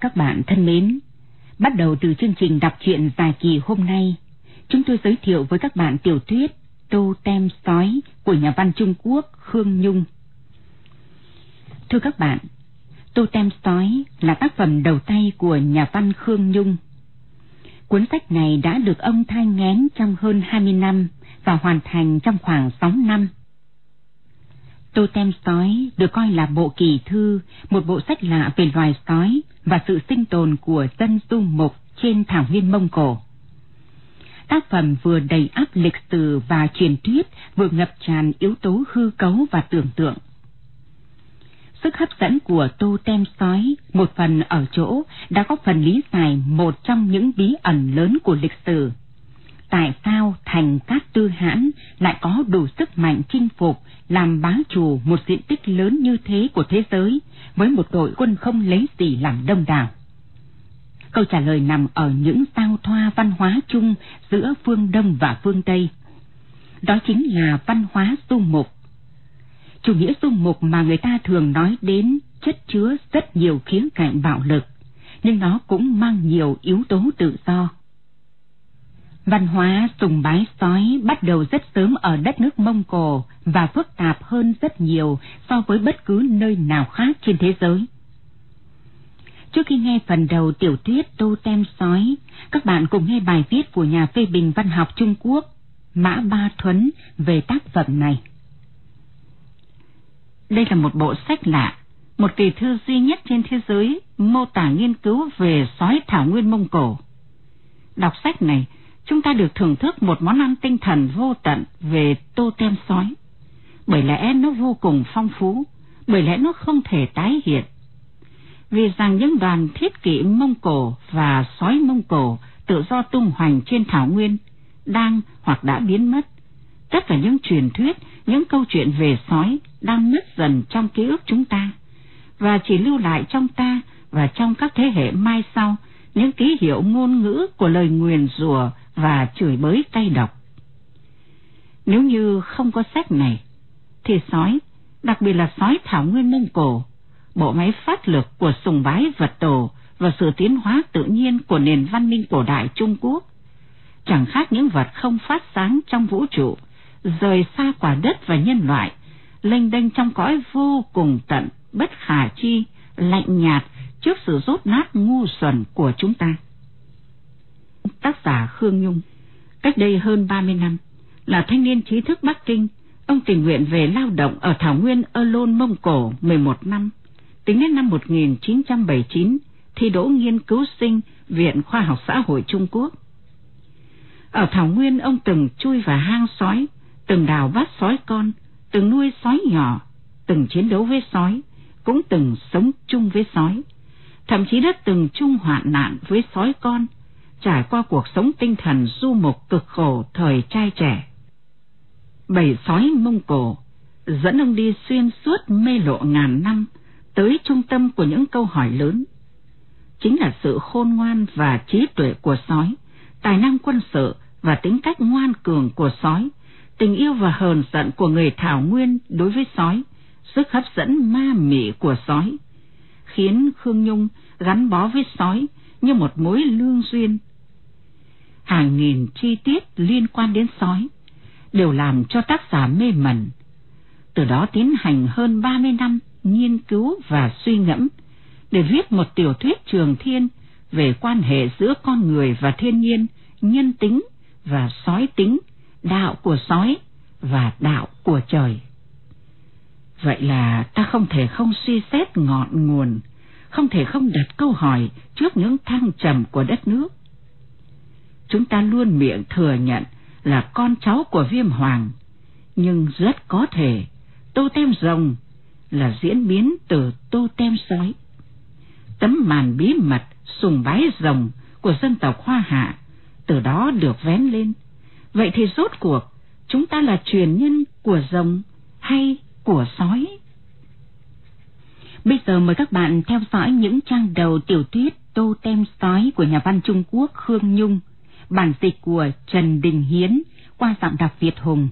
Các bạn thân mến, bắt đầu từ chương trình đọc truyện dài kỳ hôm nay, chúng tôi giới thiệu với các bạn tiểu thuyết Tô Tem Sói của nhà văn Trung Quốc Khương Nhung. Thưa các bạn, Tô Tem Sói là tác phẩm đầu tay của nhà văn Khương Nhung. Cuốn sách này đã được ông thai ngén trong hơn 20 năm và hoàn thành trong khoảng 6 năm. Tô Tem Sói được coi là bộ kỳ thư, một bộ sách lạ về loài sói và sự sinh tồn của dân du mục trên thảo nguyên Mông Cổ. Tác phẩm vừa đầy áp lịch sử và truyền thuyết, vừa ngập tràn yếu tố hư cấu và tưởng tượng. Sức hấp dẫn của Tô Tem Sói một phần ở chỗ đã có phần lý giải một trong những bí ẩn lớn của lịch sử. Tại sao thành Cát Tư Hãn lại có đủ sức mạnh chinh phục, làm bá chủ một diện tích lớn như thế của thế giới, với một đội quân không lấy gì làm đông đảo? Câu trả lời nằm ở những giao thoa văn hóa chung giữa phương Đông và phương Tây. Đó chính là văn hóa du mục. Chủ nghĩa du mục mà người ta thường nói đến chất chứa rất nhiều khía cạnh bạo lực, nhưng nó cũng mang nhiều yếu tố tự do. Văn hóa sùng bái sói bắt đầu rất sớm ở đất nước Mông Cổ và phức tạp hơn rất nhiều so với bất cứ nơi nào khác trên thế giới. Trước khi nghe phần đầu tiểu thuyết Tô Tem Sói, các bạn cùng nghe bài viết của nhà phê bình văn học Trung Quốc Mã Ba Thuấn về tác phẩm này. Đây là một bộ sách lạ, một kỳ thư duy nhất trên thế giới mô tả nghiên cứu về sói thảo nguyên Mông Cổ. Đọc sách này, chúng ta được thưởng thức một món ăn tinh thần vô tận về tô tem sói. Bởi lẽ nó vô cùng phong phú, bởi lẽ nó không thể tái hiện. Vì rằng những đoàn thiết kỷ Mông Cổ và sói Mông Cổ tự do tung hoành trên thảo nguyên, đang hoặc đã biến mất. Tất cả những truyền thuyết, những câu chuyện về sói đang mất dần trong ký ức chúng ta, và chỉ lưu lại trong ta và trong các thế hệ mai sau những ký hiệu ngôn ngữ của lời nguyền rủa và chửi bới cay độc. Nếu như không có sách này, thì sói, đặc biệt là sói thảo nguyên Mông Cổ, bộ máy phát lực của sùng bái vật tổ và sự tiến hóa tự nhiên của nền văn minh cổ đại Trung Quốc, chẳng khác những vật không phát sáng trong vũ trụ, rời xa quả đất và nhân loại, lênh đênh trong cõi vô cùng tận, bất khả chi, lạnh nhạt trước sự rốt nát ngu xuẩn của chúng ta tác giả Khương Nhung. Cách đây hơn 30 năm, là thanh niên trí thức Bắc Kinh, ông tình nguyện về lao động ở Thảo Nguyên Ơ Lôn Mông Cổ 11 năm. Tính đến năm 1979, thi đỗ nghiên cứu sinh Viện Khoa học Xã hội Trung Quốc. Ở Thảo Nguyên ông từng chui vào hang sói, từng đào bắt sói con, từng nuôi sói nhỏ, từng chiến đấu với sói, cũng từng sống chung với sói. Thậm chí đã từng chung hoạn nạn với sói con, trải qua cuộc sống tinh thần du mục cực khổ thời trai trẻ. Bầy sói Mông Cổ dẫn ông đi xuyên suốt mê lộ ngàn năm tới trung tâm của những câu hỏi lớn. Chính là sự khôn ngoan và trí tuệ của sói, tài năng quân sự và tính cách ngoan cường của sói, tình yêu và hờn giận của người Thảo Nguyên đối với sói, sức hấp dẫn ma mị của sói, khiến Khương Nhung gắn bó với sói như một mối lương duyên hàng nghìn chi tiết liên quan đến sói, đều làm cho tác giả mê mẩn. Từ đó tiến hành hơn 30 năm nghiên cứu và suy ngẫm để viết một tiểu thuyết trường thiên về quan hệ giữa con người và thiên nhiên, nhân tính và sói tính đạo của sói và đạo của trời. Vậy là ta không thể không suy xét ngọn nguồn, không thể không đặt câu hỏi trước những thăng trầm của đất nước. Chúng ta luôn miệng thừa nhận là con cháu của viêm hoàng, nhưng rất có thể tô tem rồng là diễn biến từ tô tem sói. Tấm màn bí mật sùng bái rồng của dân tộc Hoa Hạ từ đó được vén lên. Vậy thì rốt cuộc chúng ta là truyền nhân của rồng hay của sói? Bây giờ mời các bạn theo dõi những trang đầu tiểu thuyết Tô Tem Sói của nhà văn Trung Quốc Khương Nhung, bản dịch của Trần Đình Hiến qua giọng đọc Việt Hùng.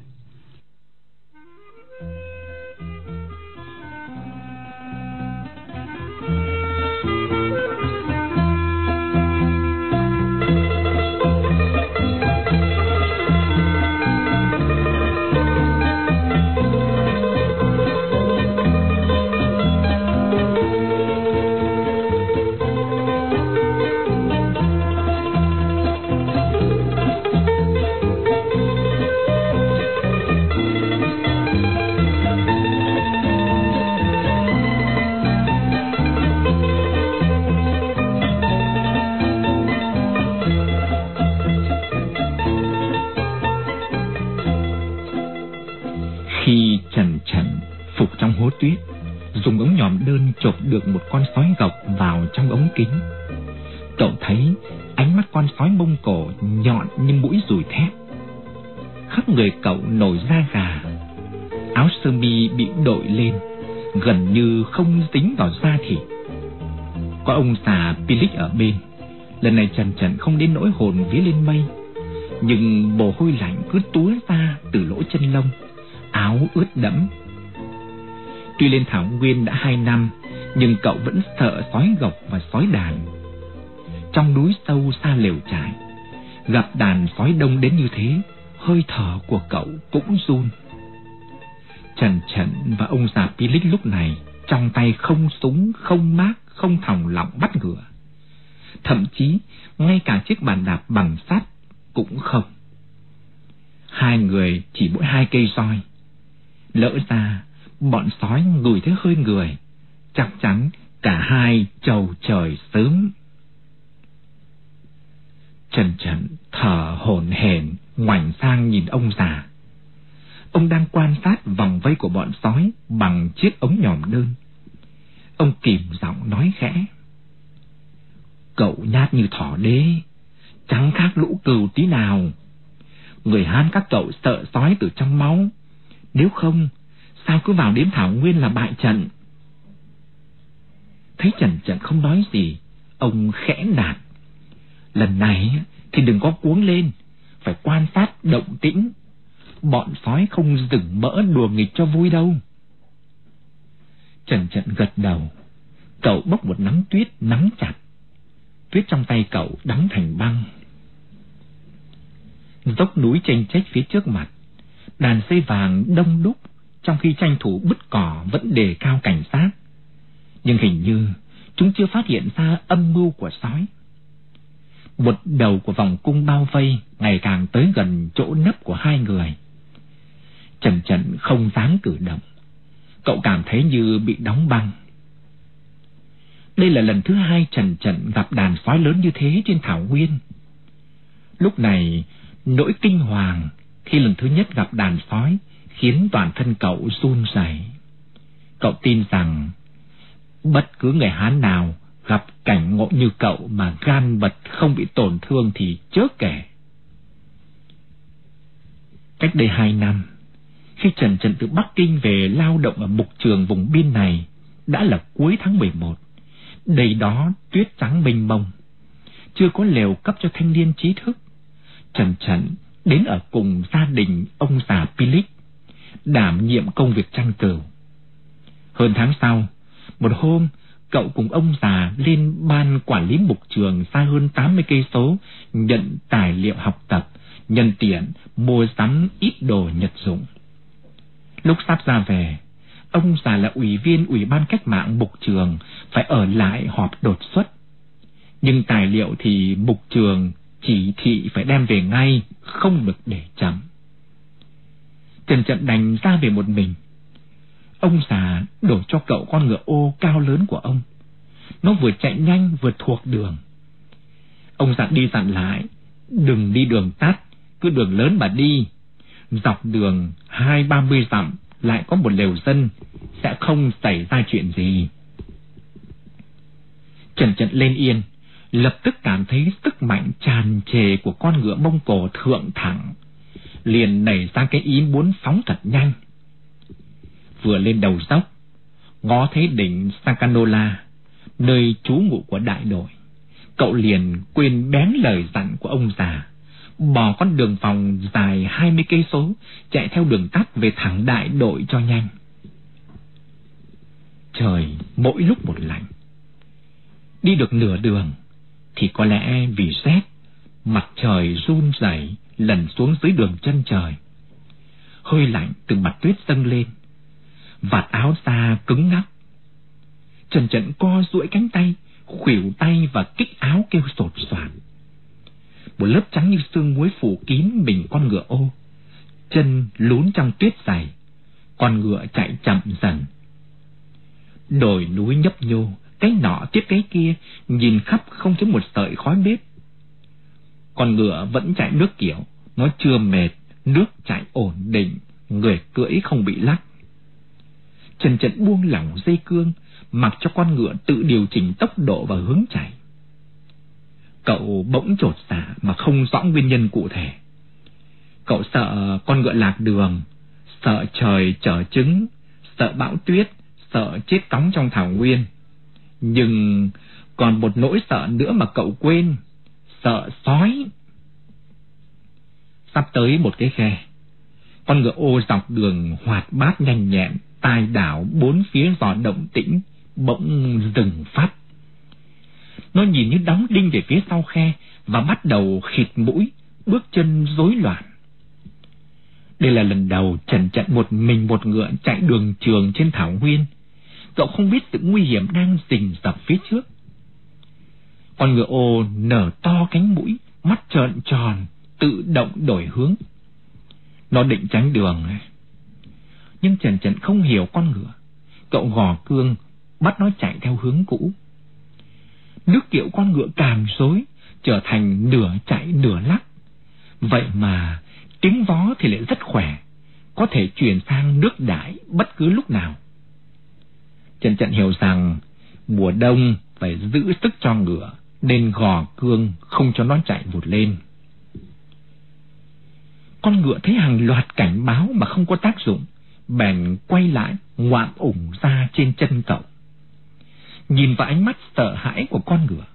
Khi trần trần phục trong hố tuyết, dùng ống nhòm đơn chộp được một con sói gộc vào trong ống kính. Cậu thấy ánh mắt con sói mông cổ nhọn như mũi dùi thép. Khắp người cậu nổi da gà. Áo sơ mi bị đội lên, gần như không dính vào da thịt. Có ông già Pilic ở bên. Lần này Trần Trần không đến nỗi hồn vía lên mây. Nhưng mồ hôi lạnh cứ túa ra từ lỗ chân lông, áo ướt đẫm. Tuy lên Thảo Nguyên đã hai năm, nhưng cậu vẫn sợ sói gộc và sói đàn. Trong núi sâu xa lều trại, gặp đàn sói đông đến như thế, hơi thở của cậu cũng run. Trần Trần và ông già Pilic lúc này trong tay không súng, không mác, không thòng lọng bắt ngựa. Thậm chí ngay cả chiếc bàn đạp bằng sắt cũng không. Hai người chỉ mỗi hai cây roi. Lỡ ra bọn sói ngửi thấy hơi người chắc chắn cả hai chầu trời sớm. Trần Trần thở hổn hển ngoảnh sang nhìn ông già. Ông đang quan sát vòng vây của bọn sói bằng chiếc ống nhòm đơn. Ông kìm giọng nói khẽ. Cậu nhát như thỏ đế, chẳng khác lũ cừu tí nào. Người Hán các cậu sợ sói từ trong máu. Nếu không, sao cứ vào đến Thảo Nguyên là bại trận? Thấy Trần Trần không nói gì, ông khẽ nạt. Lần này thì đừng có cuống lên, phải quan sát động tĩnh. Bọn sói không dừng mỡ đùa nghịch cho vui đâu. Trần Trần gật đầu, cậu bốc một nắm tuyết nắm chặt. Tuyết trong tay cậu đóng thành băng. Dốc núi tranh trách phía trước mặt, đàn dây vàng đông đúc, trong khi tranh thủ bứt cỏ vẫn đề cao cảnh sát nhưng hình như chúng chưa phát hiện ra âm mưu của sói. Một đầu của vòng cung bao vây ngày càng tới gần chỗ nấp của hai người. Trần Trần không dám cử động. Cậu cảm thấy như bị đóng băng. Đây là lần thứ hai Trần Trần gặp đàn sói lớn như thế trên Thảo Nguyên. Lúc này, nỗi kinh hoàng khi lần thứ nhất gặp đàn sói khiến toàn thân cậu run rẩy. Cậu tin rằng Bất cứ người Hán nào gặp cảnh ngộ như cậu mà gan vật không bị tổn thương thì chớ kể. Cách đây hai năm, khi Trần Trần từ Bắc Kinh về lao động ở mục trường vùng biên này, đã là cuối tháng 11. Đầy đó tuyết trắng mênh mông. Chưa có lều cấp cho thanh niên trí thức. Trần Trần đến ở cùng gia đình ông già Pilic, đảm nhiệm công việc chăn cửu. Hơn tháng sau, một hôm, cậu cùng ông già lên ban quản lý mục trường xa hơn 80 cây số nhận tài liệu học tập, nhân tiện mua sắm ít đồ nhật dụng. Lúc sắp ra về, ông già là ủy viên ủy ban cách mạng mục trường phải ở lại họp đột xuất. Nhưng tài liệu thì mục trường chỉ thị phải đem về ngay, không được để chậm. Trần Trận đành ra về một mình. Ông già đổ cho cậu con ngựa ô cao lớn của ông. Nó vừa chạy nhanh vừa thuộc đường. Ông dặn đi dặn lại, đừng đi đường tắt, cứ đường lớn mà đi. Dọc đường hai ba mươi dặm lại có một lều dân, sẽ không xảy ra chuyện gì. Trần Trận lên yên, lập tức cảm thấy sức mạnh tràn trề của con ngựa mông cổ thượng thẳng, liền nảy ra cái ý muốn phóng thật nhanh. Vừa lên đầu dốc, ngó thấy đỉnh Sakanola, nơi trú ngụ của đại đội. Cậu liền quên bén lời dặn của ông già, bỏ con đường vòng dài hai mươi cây số, chạy theo đường tắt về thẳng đại đội cho nhanh. Trời mỗi lúc một lạnh. Đi được nửa đường, thì có lẽ vì rét, mặt trời run rẩy lần xuống dưới đường chân trời. Hơi lạnh từ mặt tuyết dâng lên, vạt áo xa cứng ngắc. Trần trận co duỗi cánh tay, khuỷu tay và kích áo kêu sột soạt. Một lớp trắng như xương muối phủ kín mình con ngựa ô. Chân lún trong tuyết dày, con ngựa chạy chậm dần. Đồi núi nhấp nhô, cái nọ tiếp cái kia, nhìn khắp không thấy một sợi khói bếp. Con ngựa vẫn chạy nước kiểu, nó chưa mệt, nước chạy ổn định, người cưỡi không bị lắc. Trần trần buông lỏng dây cương, mặc cho con ngựa tự điều chỉnh tốc độ và hướng chạy. Cậu bỗng trột xả mà không rõ nguyên nhân cụ thể. Cậu sợ con ngựa lạc đường, sợ trời trở trứng, sợ bão tuyết, sợ chết cóng trong thảo nguyên. Nhưng còn một nỗi sợ nữa mà cậu quên, sợ sói. Sắp tới một cái khe, con ngựa ô dọc đường hoạt bát nhanh nhẹn, tai đảo bốn phía giò động tĩnh, bỗng dừng phát. Nó nhìn như đóng đinh về phía sau khe và bắt đầu khịt mũi, bước chân rối loạn. Đây là lần đầu Trần Trận một mình một ngựa chạy đường trường trên thảo nguyên. Cậu không biết sự nguy hiểm đang rình rập phía trước. Con ngựa ô nở to cánh mũi, mắt trợn tròn, tự động đổi hướng. Nó định tránh đường. Nhưng Trần Trần không hiểu con ngựa. Cậu gò cương, bắt nó chạy theo hướng cũ. Nước kiệu con ngựa càng rối, trở thành nửa chạy nửa lắc. Vậy mà tiếng vó thì lại rất khỏe, có thể chuyển sang nước đãi bất cứ lúc nào. Trần Trận hiểu rằng mùa đông phải giữ sức cho ngựa, nên gò cương không cho nó chạy vụt lên. Con ngựa thấy hàng loạt cảnh báo mà không có tác dụng, bèn quay lại ngoạm ủng ra trên chân cậu. Nhìn vào ánh mắt sợ hãi của con ngựa,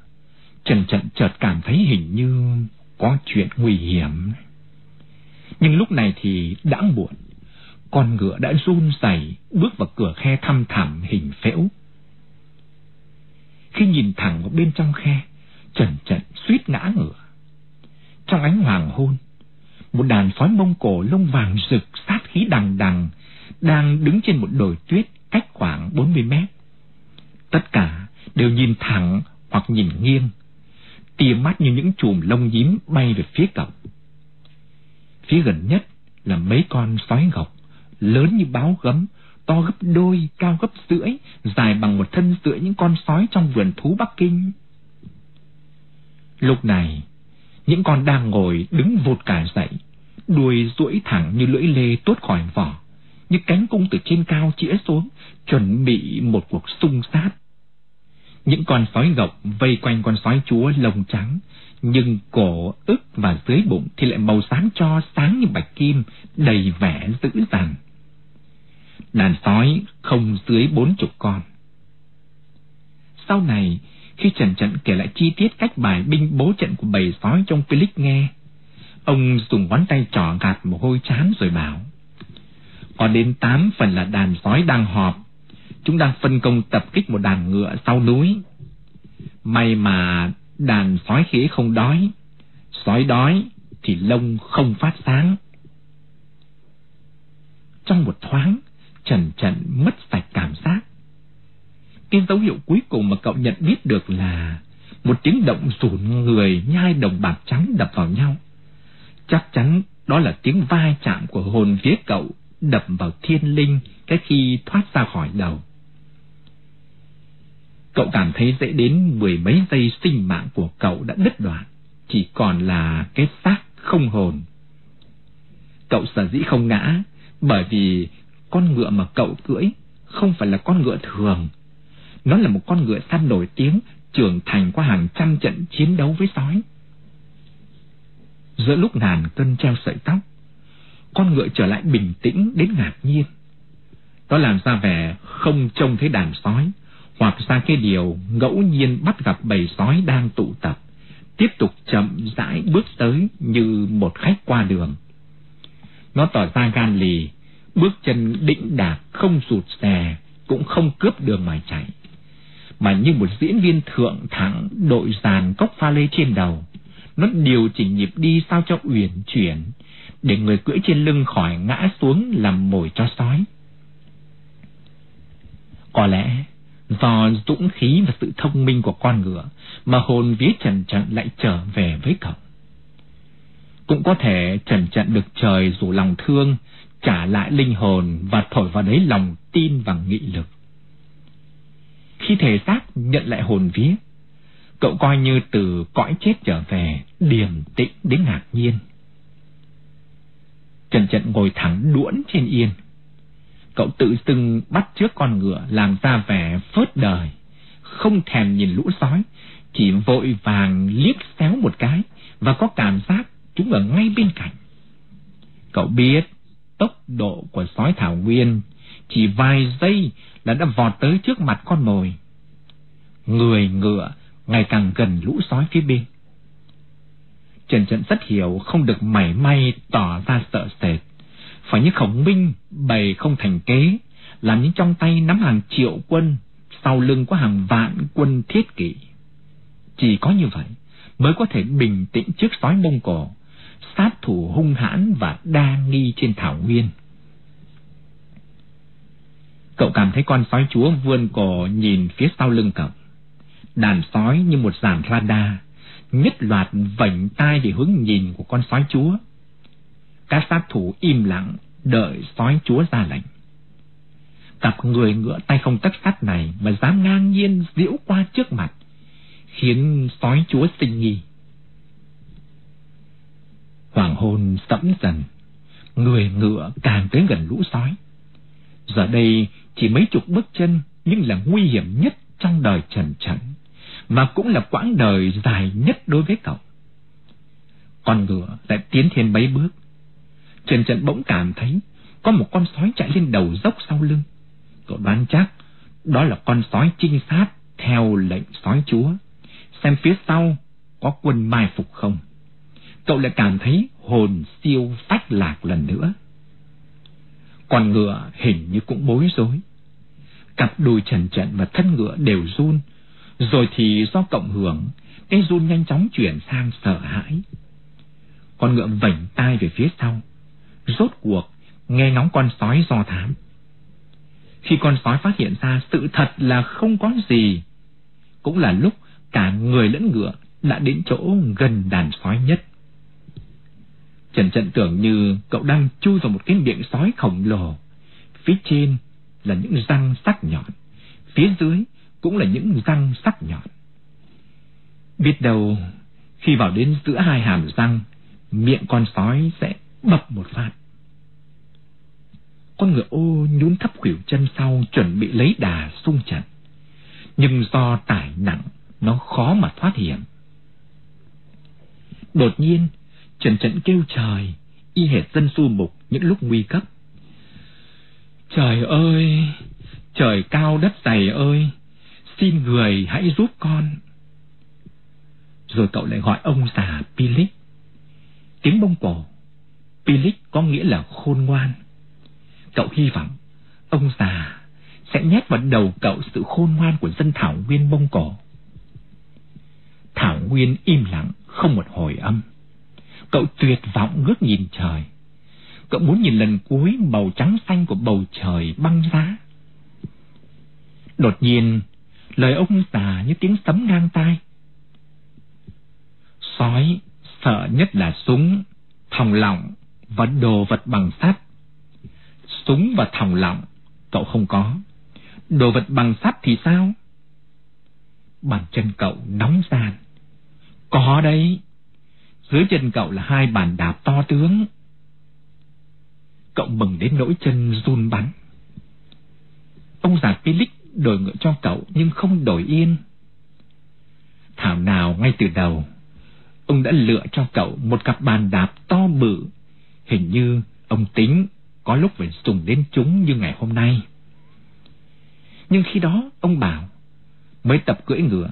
Trần Trận chợt cảm thấy hình như có chuyện nguy hiểm. Nhưng lúc này thì đã muộn. Con ngựa đã run rẩy bước vào cửa khe thăm thẳm hình phễu. Khi nhìn thẳng vào bên trong khe, Trần trần suýt ngã ngựa. Trong ánh hoàng hôn, một đàn sói mông cổ lông vàng rực sát khí đằng đằng đang đứng trên một đồi tuyết cách khoảng 40 mét. Tất cả đều nhìn thẳng hoặc nhìn nghiêng, tia mắt như những chùm lông nhím bay về phía cổng. Phía gần nhất là mấy con sói gọc, lớn như báo gấm, to gấp đôi, cao gấp rưỡi, dài bằng một thân rưỡi những con sói trong vườn thú Bắc Kinh. Lúc này, những con đang ngồi đứng vụt cả dậy, đuôi duỗi thẳng như lưỡi lê tuốt khỏi vỏ, như cánh cung từ trên cao chĩa xuống, chuẩn bị một cuộc xung sát. Những con sói gộc vây quanh con sói chúa lông trắng, nhưng cổ, ức và dưới bụng thì lại màu sáng cho sáng như bạch kim, đầy vẻ dữ dằn. Đàn sói không dưới bốn chục con. Sau này, khi Trần Trận kể lại chi tiết cách bài binh bố trận của bầy sói trong Philip nghe, ông dùng ngón tay trỏ gạt một hôi chán rồi bảo, có đến tám phần là đàn sói đang họp, chúng đang phân công tập kích một đàn ngựa sau núi. May mà đàn sói khế không đói, sói đói thì lông không phát sáng. Trong một thoáng, Trần Trận mất sạch cảm giác. Cái dấu hiệu cuối cùng mà cậu nhận biết được là một tiếng động rủn người nhai đồng bạc trắng đập vào nhau. Chắc chắn đó là tiếng vai chạm của hồn vía cậu đập vào thiên linh cái khi thoát ra khỏi đầu. Cậu cảm thấy dễ đến mười mấy giây sinh mạng của cậu đã đứt đoạn, chỉ còn là cái xác không hồn. Cậu sở dĩ không ngã, bởi vì con ngựa mà cậu cưỡi không phải là con ngựa thường. Nó là một con ngựa săn nổi tiếng, trưởng thành qua hàng trăm trận chiến đấu với sói. Giữa lúc ngàn cân treo sợi tóc, con ngựa trở lại bình tĩnh đến ngạc nhiên. Nó làm ra vẻ không trông thấy đàn sói, hoặc ra cái điều ngẫu nhiên bắt gặp bầy sói đang tụ tập, tiếp tục chậm rãi bước tới như một khách qua đường. Nó tỏ ra gan lì, bước chân định đạt không rụt rè, cũng không cướp đường mà chạy, mà như một diễn viên thượng thẳng đội dàn cốc pha lê trên đầu. Nó điều chỉnh nhịp đi sao cho uyển chuyển, để người cưỡi trên lưng khỏi ngã xuống làm mồi cho sói. Có lẽ do dũng khí và sự thông minh của con ngựa mà hồn vía Trần Trận lại trở về với cậu. Cũng có thể Trần Trận được trời rủ lòng thương, trả lại linh hồn và thổi vào đấy lòng tin và nghị lực. Khi thể xác nhận lại hồn vía, cậu coi như từ cõi chết trở về, điềm tĩnh đến ngạc nhiên. Trần Trận ngồi thẳng đuỗn trên yên. Cậu tự xưng bắt trước con ngựa làm ra vẻ phớt đời, không thèm nhìn lũ sói, chỉ vội vàng liếc xéo một cái và có cảm giác chúng ở ngay bên cạnh. Cậu biết tốc độ của sói thảo nguyên chỉ vài giây là đã vọt tới trước mặt con mồi. Người ngựa ngày càng gần lũ sói phía bên. Trần Trận rất hiểu không được mảy may tỏ ra sợ sệt. Phải như khổng minh bày không thành kế, làm những trong tay nắm hàng triệu quân, sau lưng có hàng vạn quân thiết kỷ. Chỉ có như vậy mới có thể bình tĩnh trước sói Mông Cổ, sát thủ hung hãn và đa nghi trên thảo nguyên. Cậu cảm thấy con sói chúa vươn cổ nhìn phía sau lưng cậu. Đàn sói như một dàn radar, nhất loạt vảnh tai về hướng nhìn của con sói chúa. Các sát thủ im lặng đợi sói chúa ra lệnh. Cặp người ngựa tay không tất sắt này mà dám ngang nhiên diễu qua trước mặt, khiến sói chúa sinh nghi. Hoàng hôn sẫm dần, người ngựa càng tới gần lũ sói. Giờ đây chỉ mấy chục bước chân nhưng là nguy hiểm nhất trong đời trần trần mà cũng là quãng đời dài nhất đối với cậu. Con ngựa lại tiến thêm mấy bước. Trần trần bỗng cảm thấy có một con sói chạy lên đầu dốc sau lưng. Cậu đoán chắc đó là con sói trinh sát theo lệnh sói chúa. Xem phía sau có quân mai phục không. Cậu lại cảm thấy hồn siêu phách lạc lần nữa. Con ngựa hình như cũng bối rối. Cặp đùi trần trần và thân ngựa đều run rồi thì do cộng hưởng, cái run nhanh chóng chuyển sang sợ hãi. Con ngựa vảnh tai về phía sau, rốt cuộc nghe ngóng con sói do thám. Khi con sói phát hiện ra sự thật là không có gì, cũng là lúc cả người lẫn ngựa đã đến chỗ gần đàn sói nhất. Trần trận tưởng như cậu đang chui vào một cái miệng sói khổng lồ. Phía trên là những răng sắc nhọn, phía dưới cũng là những răng sắc nhọn. Biết đâu, khi vào đến giữa hai hàm răng, miệng con sói sẽ bập một phát. Con ngựa ô nhún thấp khuỷu chân sau chuẩn bị lấy đà xung trận. Nhưng do tải nặng, nó khó mà thoát hiểm. Đột nhiên, Trần Trận kêu trời, y hệt dân su mục những lúc nguy cấp. Trời ơi, trời cao đất dày ơi, xin người hãy giúp con. Rồi cậu lại gọi ông già Pilik. Tiếng bông cổ, Pilik có nghĩa là khôn ngoan. Cậu hy vọng ông già sẽ nhét vào đầu cậu sự khôn ngoan của dân Thảo Nguyên bông Cổ. Thảo Nguyên im lặng, không một hồi âm. Cậu tuyệt vọng ngước nhìn trời. Cậu muốn nhìn lần cuối màu trắng xanh của bầu trời băng giá. Đột nhiên, lời ông già như tiếng sấm ngang tai. Sói sợ nhất là súng, thòng lọng và đồ vật bằng sắt. súng và thòng lọng, cậu không có. Đồ vật bằng sắt thì sao? Bàn chân cậu nóng gian. Có đấy. Dưới chân cậu là hai bàn đạp to tướng. Cậu mừng đến nỗi chân run bắn. Ông già Felix đổi ngựa cho cậu nhưng không đổi yên. Thảo nào ngay từ đầu, ông đã lựa cho cậu một cặp bàn đạp to bự. Hình như ông tính có lúc phải dùng đến chúng như ngày hôm nay. Nhưng khi đó ông bảo, mới tập cưỡi ngựa,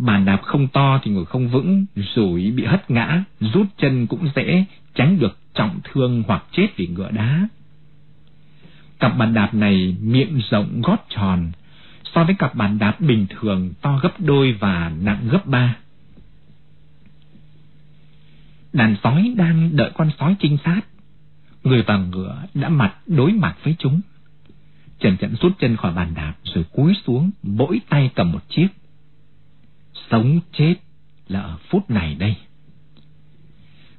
bàn đạp không to thì ngồi không vững, rủi bị hất ngã, rút chân cũng dễ, tránh được trọng thương hoặc chết vì ngựa đá. Cặp bàn đạp này miệng rộng gót tròn, so với cặp bàn đạp bình thường to gấp đôi và nặng gấp ba. Đàn sói đang đợi con sói trinh sát. Người và ngựa đã mặt đối mặt với chúng. Trần Trận rút chân khỏi bàn đạp rồi cúi xuống, bỗi tay cầm một chiếc. Sống chết là ở phút này đây.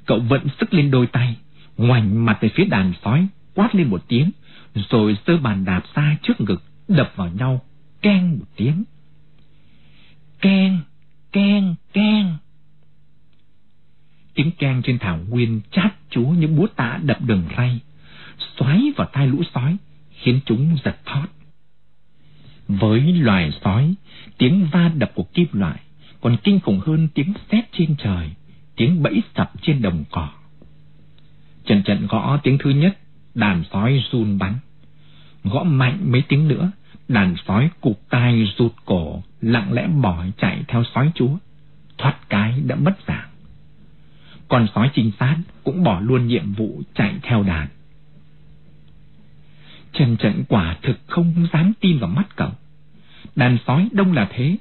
Cậu vận sức lên đôi tay, ngoảnh mặt về phía đàn sói, quát lên một tiếng, rồi sơ bàn đạp ra trước ngực, đập vào nhau, keng một tiếng. Keng, keng, keng. Tiếng keng trên thảo nguyên chát chúa những búa tạ đập đường ray, xoáy vào tai lũ sói, khiến chúng giật thót. Với loài sói, tiếng va đập của kim loại còn kinh khủng hơn tiếng sét trên trời, tiếng bẫy sập trên đồng cỏ. Trần trận gõ tiếng thứ nhất, đàn sói run bắn. Gõ mạnh mấy tiếng nữa, đàn sói cụp tai rụt cổ, lặng lẽ bỏ chạy theo sói chúa. Thoát cái đã mất dạng. còn sói trinh sát cũng bỏ luôn nhiệm vụ chạy theo đàn. Trần trận quả thực không dám tin vào mắt cậu. Đàn sói đông là thế,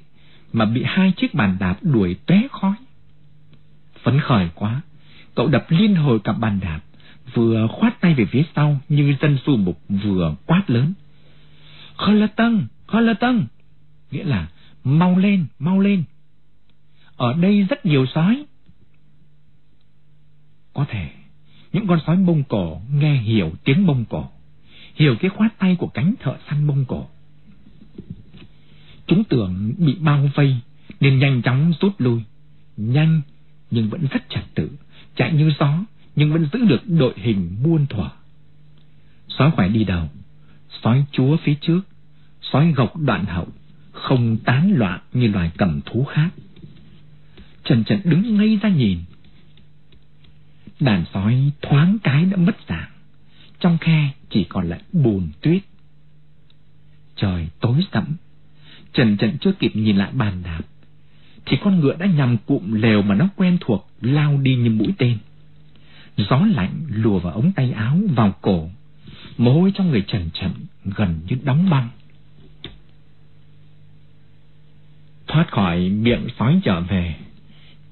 mà bị hai chiếc bàn đạp đuổi té khói. Phấn khởi quá, cậu đập liên hồi cặp bàn đạp, vừa khoát tay về phía sau như dân du mục vừa quát lớn. Khơ lơ tân, khơ lơ tân, nghĩa là mau lên, mau lên. Ở đây rất nhiều sói. Có thể, những con sói Mông Cổ nghe hiểu tiếng Mông Cổ, hiểu cái khoát tay của cánh thợ săn Mông Cổ. Chúng tưởng bị bao vây nên nhanh chóng rút lui. Nhanh nhưng vẫn rất trật tự, chạy như gió nhưng vẫn giữ được đội hình muôn thuở. Sói khỏe đi đầu, sói chúa phía trước, sói gộc đoạn hậu, không tán loạn như loài cầm thú khác. Trần Trần đứng ngây ra nhìn. Đàn sói thoáng cái đã mất dạng, trong khe chỉ còn lại bùn tuyết. Trời tối sẫm, Trần Trần chưa kịp nhìn lại bàn đạp, thì con ngựa đã nhằm cụm lều mà nó quen thuộc lao đi như mũi tên. Gió lạnh lùa vào ống tay áo, vào cổ, mồ hôi trong người Trần Trần gần như đóng băng. Thoát khỏi miệng sói trở về,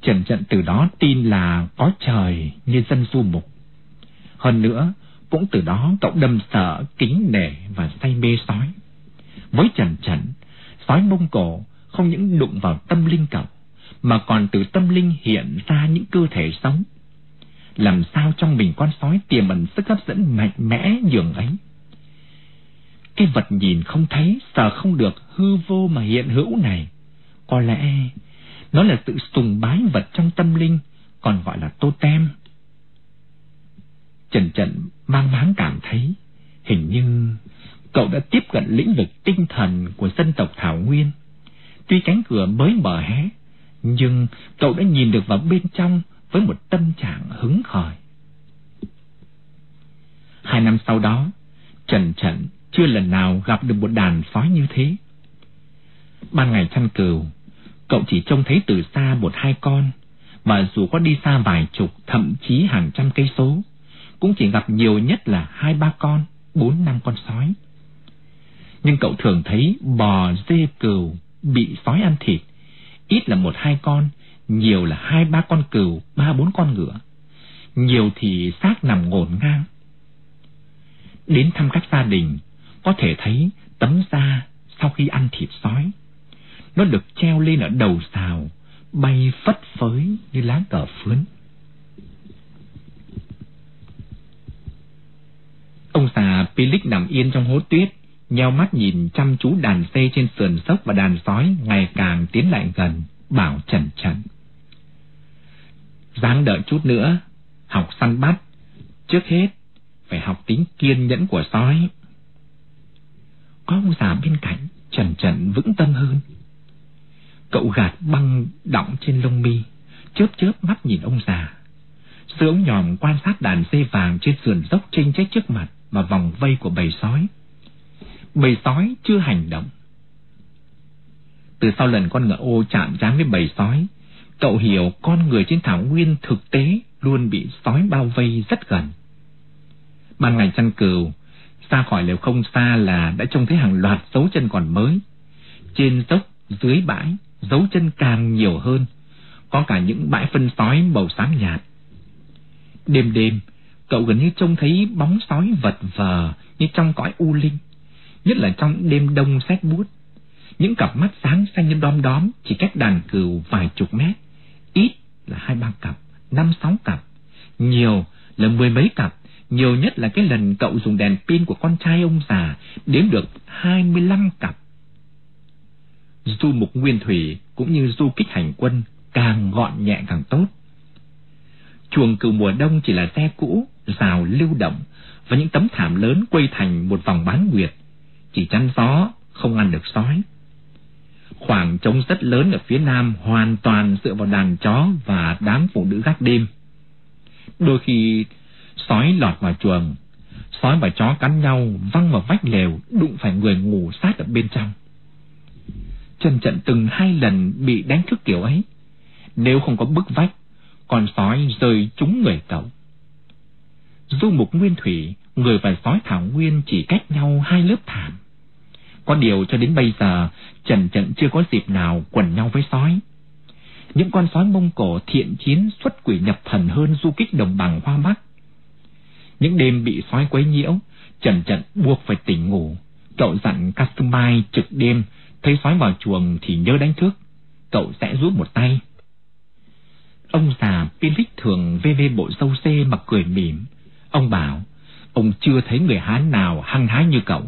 Trần Trần từ đó tin là có trời như dân du mục. Hơn nữa, cũng từ đó cậu đâm sợ, kính nể và say mê sói. Với Trần Trần sói Mông Cổ không những đụng vào tâm linh cậu, mà còn từ tâm linh hiện ra những cơ thể sống. Làm sao trong mình con sói tiềm ẩn sức hấp dẫn mạnh mẽ dường ấy? Cái vật nhìn không thấy, sờ không được, hư vô mà hiện hữu này, có lẽ nó là sự sùng bái vật trong tâm linh, còn gọi là tô tem. Trần Trần mang máng cảm thấy, hình như cậu đã tiếp cận lĩnh vực tinh thần của dân tộc Thảo Nguyên. Tuy cánh cửa mới mở hé, nhưng cậu đã nhìn được vào bên trong với một tâm trạng hứng khởi. Hai năm sau đó, Trần Trần chưa lần nào gặp được một đàn sói như thế. Ban ngày chăn cừu, cậu chỉ trông thấy từ xa một hai con, mà dù có đi xa vài chục, thậm chí hàng trăm cây số, cũng chỉ gặp nhiều nhất là hai ba con, bốn năm con sói nhưng cậu thường thấy bò dê cừu bị sói ăn thịt, ít là một hai con, nhiều là hai ba con cừu, ba bốn con ngựa, nhiều thì xác nằm ngổn ngang. Đến thăm các gia đình, có thể thấy tấm da sau khi ăn thịt sói. Nó được treo lên ở đầu xào, bay phất phới như lá cờ phướn. Ông già Pilic nằm yên trong hố tuyết, nheo mắt nhìn chăm chú đàn xê trên sườn dốc và đàn sói ngày càng tiến lại gần, bảo chần chần. Giáng đợi chút nữa, học săn bắt, trước hết phải học tính kiên nhẫn của sói. Có ông già bên cạnh, trần trần vững tâm hơn. Cậu gạt băng đọng trên lông mi, chớp chớp mắt nhìn ông già. Sư ống nhòm quan sát đàn dê vàng trên sườn dốc trên trách trước mặt và vòng vây của bầy sói. Bầy sói chưa hành động. Từ sau lần con ngựa ô chạm trán với bầy sói, cậu hiểu con người trên thảo nguyên thực tế luôn bị sói bao vây rất gần. Ban ngày chăn cừu, xa khỏi lều không xa là đã trông thấy hàng loạt dấu chân còn mới. Trên dốc, dưới bãi, dấu chân càng nhiều hơn, có cả những bãi phân sói màu xám nhạt. Đêm đêm, cậu gần như trông thấy bóng sói vật vờ như trong cõi u linh, nhất là trong đêm đông rét buốt. Những cặp mắt sáng xanh như đom đóm chỉ cách đàn cừu vài chục mét, ít là hai ba cặp, năm sáu cặp, nhiều là mười mấy cặp, nhiều nhất là cái lần cậu dùng đèn pin của con trai ông già đếm được hai mươi lăm cặp. Du mục nguyên thủy cũng như du kích hành quân càng gọn nhẹ càng tốt. Chuồng cừu mùa đông chỉ là xe cũ, rào lưu động và những tấm thảm lớn quây thành một vòng bán nguyệt, chỉ chắn gió, không ăn được sói. Khoảng trống rất lớn ở phía nam hoàn toàn dựa vào đàn chó và đám phụ nữ gác đêm. Đôi khi sói lọt vào chuồng, sói và chó cắn nhau văng vào vách lều, đụng phải người ngủ sát ở bên trong. Trần trận từng hai lần bị đánh thức kiểu ấy. Nếu không có bức vách, con sói rơi trúng người cậu. Du mục nguyên thủy, người và sói thảo nguyên chỉ cách nhau hai lớp thảm. Có điều cho đến bây giờ, Trần Trận chưa có dịp nào quần nhau với sói. Những con sói Mông Cổ thiện chiến xuất quỷ nhập thần hơn du kích đồng bằng Hoa Bắc. Những đêm bị sói quấy nhiễu, Trần Trận buộc phải tỉnh ngủ. Cậu dặn Kastumai trực đêm, thấy sói vào chuồng thì nhớ đánh thức. Cậu sẽ giúp một tay. Ông già Pilic thường vê vê bộ sâu xê mà cười mỉm. Ông bảo, ông chưa thấy người Hán nào hăng hái như cậu.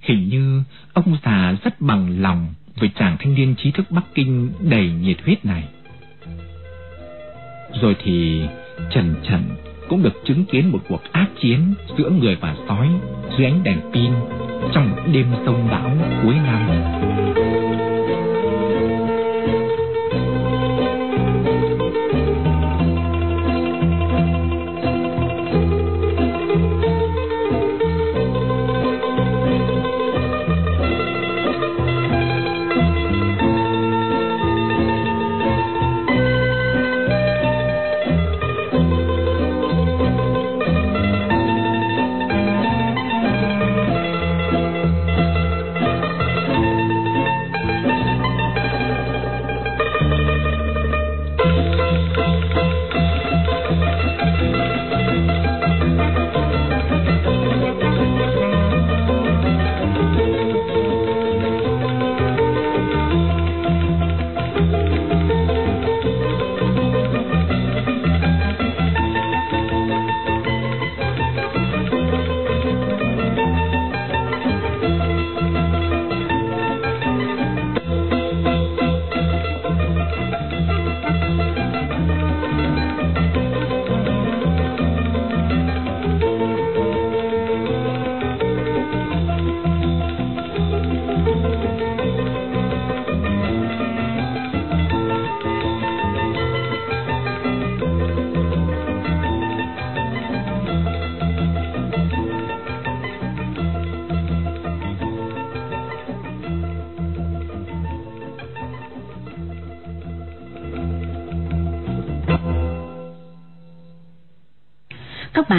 Hình như ông già rất bằng lòng với chàng thanh niên trí thức Bắc Kinh đầy nhiệt huyết này. Rồi thì Trần Trần cũng được chứng kiến một cuộc ác chiến giữa người và sói dưới ánh đèn pin trong một đêm sông bão cuối năm.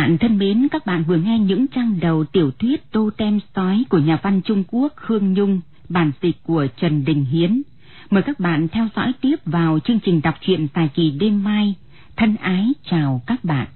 Bạn thân mến, các bạn vừa nghe những trang đầu tiểu thuyết Tô Tem Sói của nhà văn Trung Quốc Khương Nhung, bản dịch của Trần Đình Hiến. Mời các bạn theo dõi tiếp vào chương trình đọc truyện tài kỳ đêm mai. Thân ái chào các bạn.